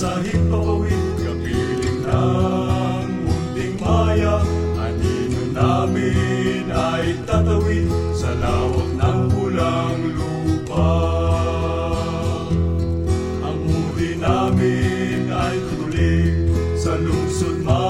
Sahig papawid, kapiling ng munting maya Anino namin ay tatawid sa lawak ng pulang lupa. Ang uri namin ay tutulig sa lungsod maya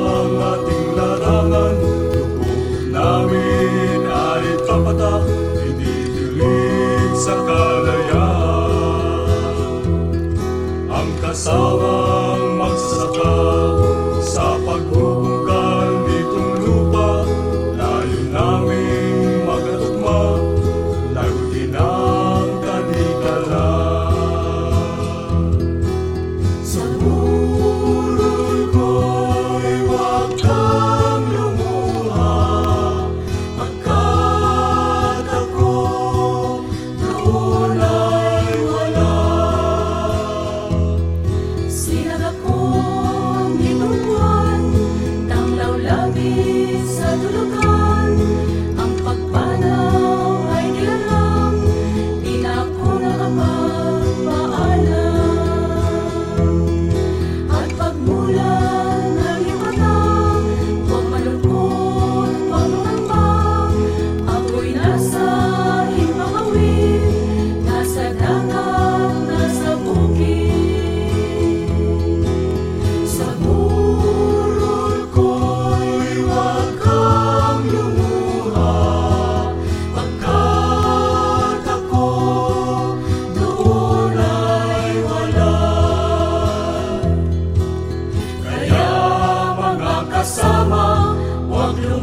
soul. bersama waktu